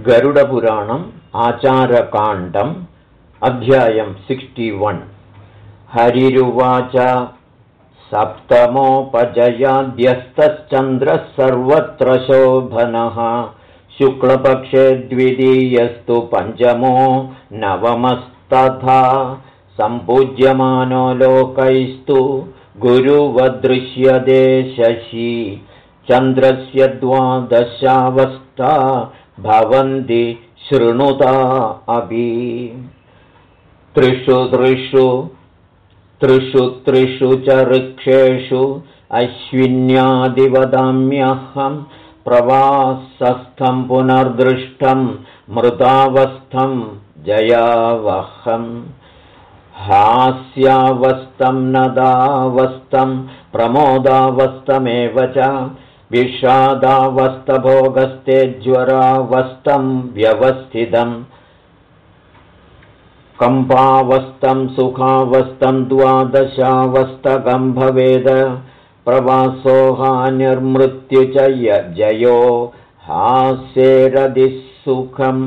गरुडपुराणम् आचारकाण्डम् अध्यायम् सिक्स्टिवन् हरिरुवाच सप्तमोपजयाद्यस्तश्चन्द्रः सर्वत्र शोभनः। शुक्लपक्षे द्वितीयस्तु पञ्चमो नवमस्तथा। सम्पूज्यमानो लोकैस्तु गुरुवदृश्यते शशि। चन्द्रस्य द्वादशावस्था भवन्ति शृणुता अपि। त्रिषु त्रिषु त्रिषु त्रिषु च वृक्षेषु अश्विन्यादिवदाम्यहं प्रवासस्थं पुनर्दृष्टं मृतावस्थं जयावहम् हास्यावस्थं नदावस्थं प्रमोदावस्थमेव च विषादावस्थभोगस्ते ज्वरावस्थं व्यवस्थितम् कम्पावस्थं सुखावस्थं द्वादशावस्थकं भवेद प्रवासोहानिर्मृत्यु च जयो हास्येरदिः सुखं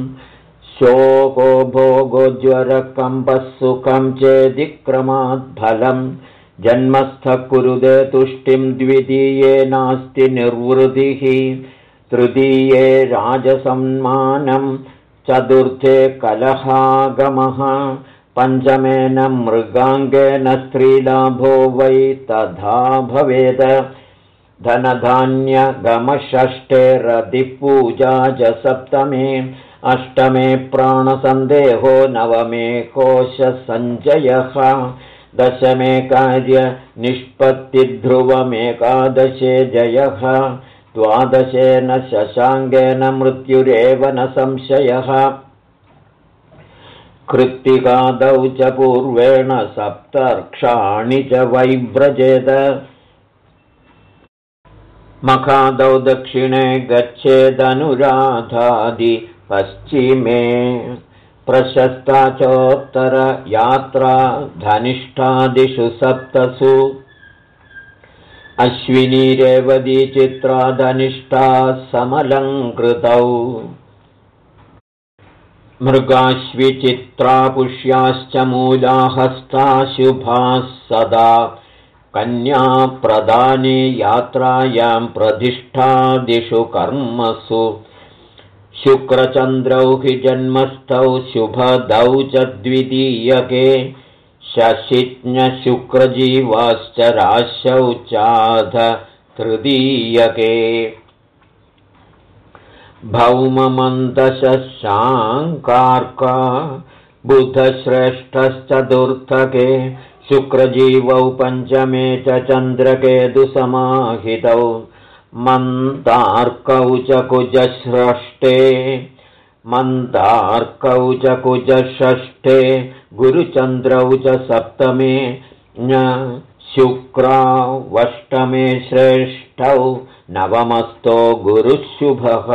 शोको भोगो ज्वरकम्पः सुखं चेदिक्रमाद्फलं जन्मस्थः कुरुदे तुष्टिं द्वितीये नास्ति निर्वृतिः तृतीये राजसम्मानम् चतुर्थे कलहागमः पञ्चमेन मृगाङ्गेन स्त्रीलाभो वै तथा भवेद। धनधान्यगमषष्ठे रतिपूजा च सप्तमे अष्टमे प्राणसन्देहो नवमे कोशसञ्जयः दशमे कार्यनिष्पत्तिध्रुवमेकादशे जयः द्वादशेन शशाङ्गेन मृत्युरेव न संशयः। कृत्तिकादौ च पूर्वेण सप्तर्क्षाणि च वैव्रजेद। मखादौ दक्षिणे गच्छेदनुराधादि पश्चिमे प्रशस्ता चोत्तरयात्रा धनिष्ठादिषु सप्तसु। अश्विनीरेवदी चित्रादनिष्ठा समलङ्कृतौ। मृगाश्विचित्रा पुष्याश्च मूलाहस्ताशुभाः सदा। कन्याप्रदाने यात्रायां प्रतिष्ठादिषु कर्मसु शुक्रचन्द्रौ हि जन्मस्थौ शुभदौ च द्वितीयके। शशिज्ञशुक्रजीवाश्च राशौ चाध तृतीयके। भौममन्दशाङ्कार्का बुधश्रेष्ठश्चतुर्थके शुक्रजीवौ पञ्चमे च चन्द्रकेतुसमाहितौ मन्तार्कौ च कुजस्रष्टे मन्दार्कौ च कुजषष्ठे गुरुचन्द्रौ च सप्तमे शुक्रावष्टमे श्रेष्ठौ नवमस्तो गुरुशुभः।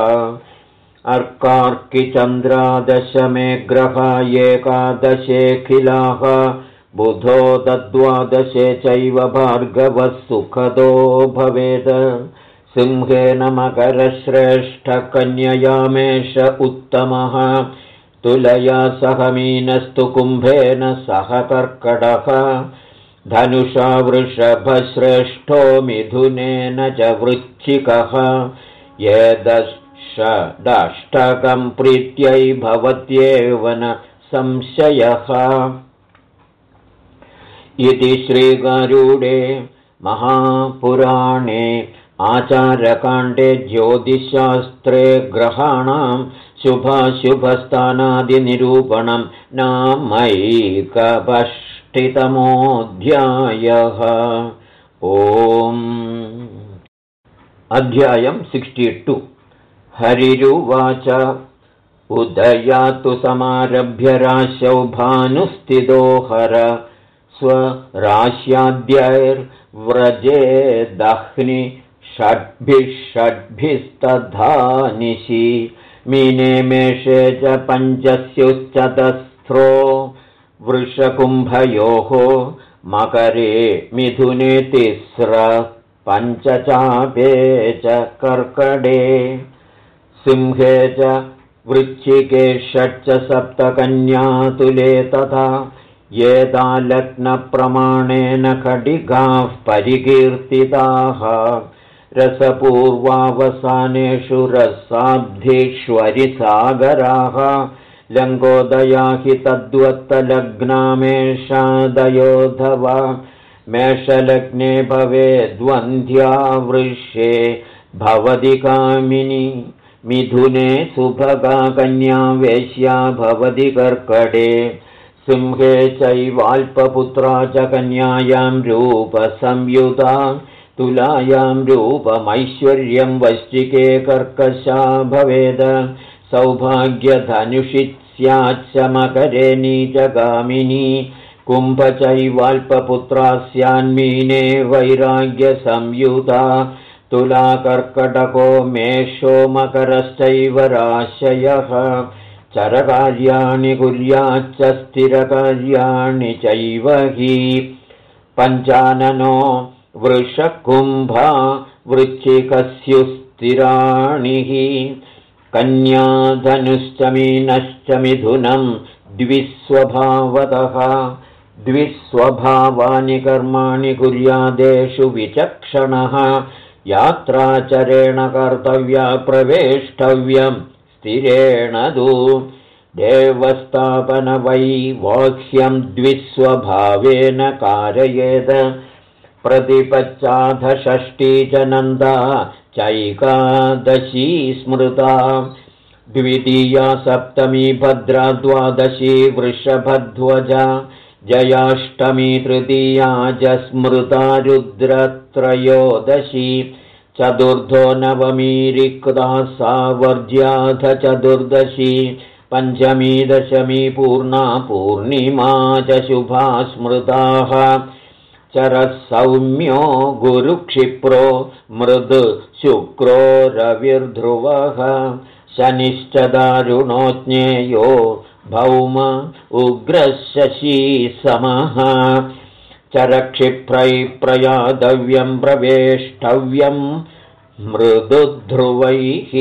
अर्कार्किचन्द्रादशमे ग्रहा एकादशेऽखिलाः बुधो तद्वादशे चैव भार्गवः सुखदो भवेत् सिंहेन मकरश्रेष्ठकन्ययामेष उत्तमः। तुलया सह मीनस्तु कुम्भेन सह कर्कडः धनुषा वृषभश्रेष्ठो मिथुनेन च वृच्छिकः। यदष्टकं प्रीत्यै भवत्येव न संशयः। इति श्रीगारूडे महापुराणे आचारकाण्डे ज्योतिशास्त्रे ग्रहाणां शुभाशुभस्थानादिनिरूपणं नामैकपष्टितमोऽध्यायः। ओम् अध्यायं सिक्स्टि टु। हरिरुवाच। उदयातु समारभ्य राशौ भानुस्थितो हर स्वराश्याद्यैर्व्रजे दह्नि षड्भिः षड्भिस्तथा निशि मीने मेषे च पञ्चस्युश्चतस्रो वृषकुम्भयोः मकरे मिथुने तिस्र पञ्चचापे च कर्कडे सिंहे च वृच्छिके षट् सप्तकन्यातुले तथा येतालग्नप्रमाणेन खडिगाः परिकीर्तिताः रसपूर्वावसानेषु रसाब्धिष्वरिसागराः लङ्गोदया हि तद्वत्तलग्नामेषादयोधव मेषलग्ने भवेद्वन्द्या वृष्ये भवति कामिनी मिथुने सुभगा कन्या वेश्या भवति कर्कटे सिंहे चैवाल्पपुत्रा च कन्यायां रूपसंयुता तुलायां रूपमैश्वर्यं वश्चिके कर्कशा भवेद। सौभाग्यधनुषि स्याच्च मकरे नीचगामिनी। कुम्भचैवाल्पपुत्रा स्यान्मीने वैराग्यसंयुता तुलाकर्कटको मेषो मकरश्चैव राशयः। चरकार्याणि कुर्याच्च स्थिरकार्याणि चैव हि। पञ्चाननो वृषकुम्भा वृच्छिकस्युस्थिराणि हि कन्याधनुश्च मीनश्च मिथुनं द्विस्वभावतः। द्विस्वभावानि कर्माणि कुर्यादेषु विचक्षणः। यात्राचरेण कर्तव्या प्रवेष्टव्यं स्थिरेण तु। देवस्तापनवैवाह्यं द्विस्वभावेन कारयेद प्रतिपच्चाधषष्ठी च नन्दा चैकादशी स्मृता। द्वितीया सप्तमी भद्रा द्वादशी वृषभध्वजा। जयाष्टमी तृतीया च स्मृता रुद्रत्रयोदशी। चतुर्धो नवमीरिक्ता सा वर्ज्याथ चतुर्दशी। पञ्चमी दशमी पूर्णा पूर्णिमा च शुभा स्मृताः चरः सौम्यो गुरुक्षिप्रो मृद् शुक्रो रविर्ध्रुवः शनिश्च दारुणो ज्ञेयो भौम उग्रशशी समः चरक्षिप्रैः प्रयातव्यं प्रवेष्टव्यं मृदुध्रुवैः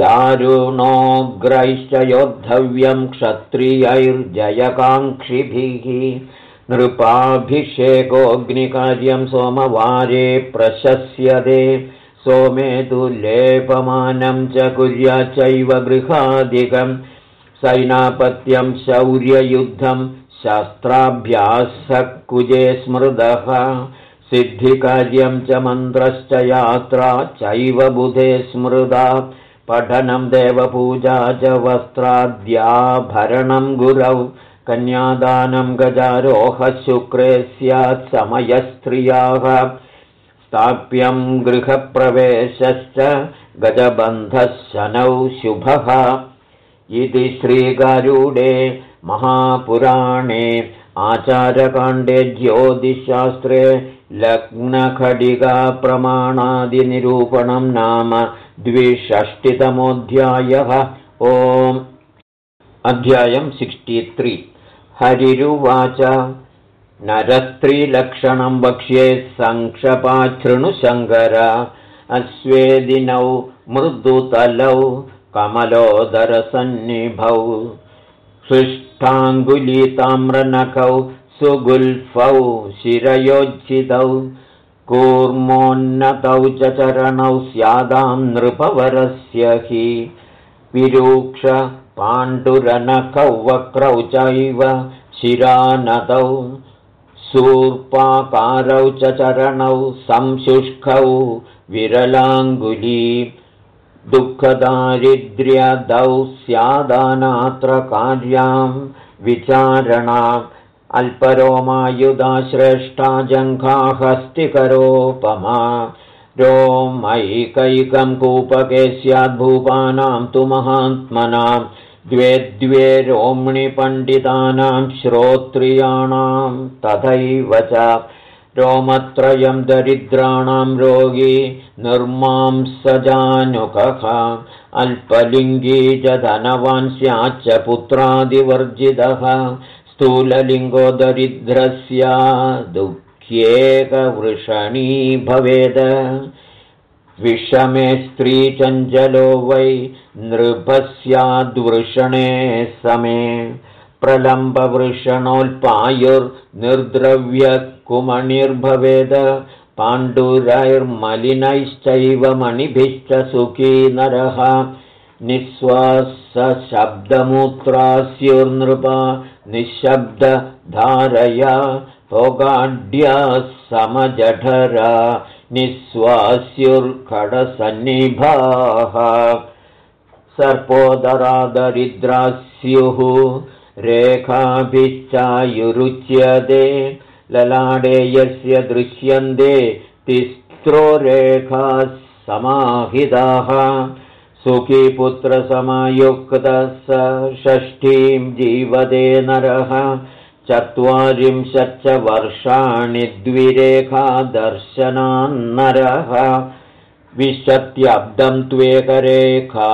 दारुणोग्रैश्च योद्धव्यं क्षत्रियैर्जयकाङ्क्षिभिः नृपाभिषेकोऽग्निकार्यं सोमवारे प्रशस्यते। सोमे तु लेपमानं च कुर्याच्चैव गृहादिकं। सैनापत्यं शौर्ययुद्धं शास्त्राभ्यासकुजे स्मृदः सिद्धिकार्यं च मन्त्रश्च यात्रा चैव बुधे स्मृदा पठनं देवपूजा च वस्त्राद्याभरणं गुरौ कन्यादानं शुक्रे स्यात् समयस्त्रियाः। स्थाप्यं गृहप्रवेशश्च गजबन्धः शनौ शुभः। इति श्रीगारूडे महापुराणे आचारकाण्डे ज्योतिशास्त्रे लग्नखडिकाप्रमाणादिनिरूपणं नाम द्विषष्टितमोऽध्यायः। ओम्। अध्यायम् सिक्स्टि हरिरुवाच। नरस्त्रीलक्षणं वक्ष्ये सङ्क्षपाच्छृणुशङ्कर अश्वेदिनौ मृदुतलौ कमलोदरसन्निभौ। सृष्टाङ्गुलीताम्रनखौ सुगुल्फौ शिरयोज्झितौ। कूर्मोन्नतौ च चरणौ स्यादां नृपवरस्य हि विरूक्ष पाण्डुरनखौ वक्रौ चैव शिरानतौ सूर्पाकारौ च चरणौ संशुष्कौ विरलाङ्गुली दुःखदारिद्र्यदौ स्यादानात्र कार्यां विचारणा अल्परोमायुधा श्रेष्ठा जङ्घाहस्तिकरोपमा रोमैकैकं कूपके स्याद्भूपानां तु महात्मनां द्वे द्वे रोम्णिपण्डितानां श्रोत्रियाणां तथैव च रोमत्रयं दरिद्राणां रोगी निर्मांसजानुकः अल्पलिङ्गी च धनवान् स्याच्च पुत्रादिवर्जितः स्थूललिङ्गो दरिद्रस्य दुःख्येकवृषणी भवेद। विषमे स्त्रीचञ्चलो वै नृपस्याद्वृषणे समे। प्रलम्बवृषणोल्पायुर्निर्द्रव्यकुमणिर्भवेद। पाण्डुरैर्मलिनैश्चैव मणिभिश्च सुखी नरः। निःश्वासशब्दमूत्रास्युर्नृपा निःशब्दधारया भोगाढ्याः समजठरा निःश्वास्युर्खडसन्निभाः सर्पोदरादरिद्रास्युः रेखाभिश्चायुरुच्यते। ललाडे यस्य दृश्यन्ते तिस्त्रो रेखाः समाहिताः सुखीपुत्रसमयुक्तः स षष्ठीं जीवदे नरः चत्वारिंशच्च वर्षाणि द्विरेखादर्शनान्नरः। विशत्यब्दं त्वेकरेखा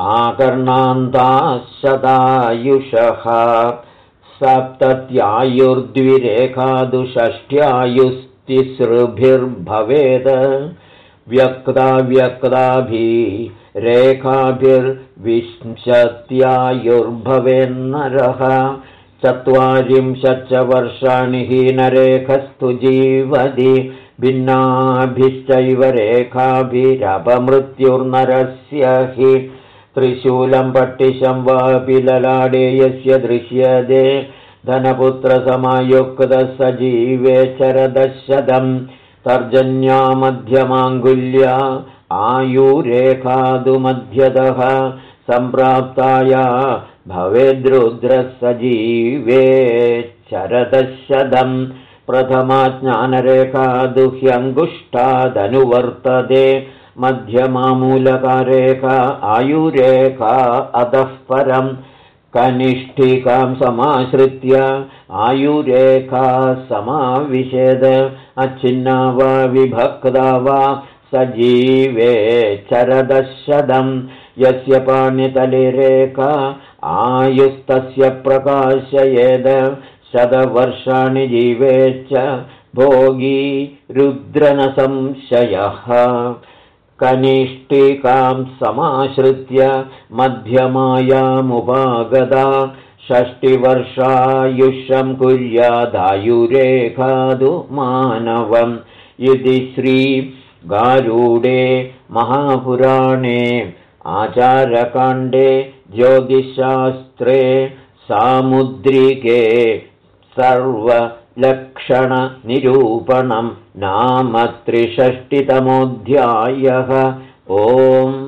आकर्णान्ताः शतायुषः सप्तत्यायुर्द्विरेखादुषष्ट्यायुस्तिसृभिर्भवेद। व्यक्ताव्यक्ताभिरेखाभिर्विंशत्यायुर्भवेन्नरः चत्वारिंशच्च वर्षाणि हीनरेखस्तु जीवति भिन्नाभिश्चैव रेखाभिरपमृत्युर्नरस्य हि। त्रिशूलं पट्टिशं वापि ललाडे यस्य दृश्यते धनपुत्रसमयुक्तः स जीवे चरदशतं तर्जन्या मध्यमाङ्गुल्या आयुरेखादुमध्यतः सम्प्राप्ताया भवेद्रुद्रः स जीवे चरदशदम् प्रथमा ज्ञानरेखा दुह्यङ्गुष्ठादनुवर्तते मध्यमामूलकारेखा आयुरेखा अधः परम् कनिष्ठिकां समाश्रित्य आयुरेखा समाविशेद अच्छिन्ना वा विभक्ता वा सजीवे चरदशदम् यस्य पाणितलिरेखा आयुस्तस्य प्रकाशयेद। शतवर्षाणि जीवेश्च भोगी रुद्रनसंशयः। कनिष्ठिकां समाश्रित्य मध्यमायामुपागता। षष्टिवर्षायुषं कुर्यादायुरेखादु मानवम्। इति श्रीगारूडे महापुराणे आचारकाण्डे ज्योतिषशास्त्रे सामुद्रिके सर्वलक्षणनिरूपणं नाम त्रिषष्टितमोऽध्यायः ओम्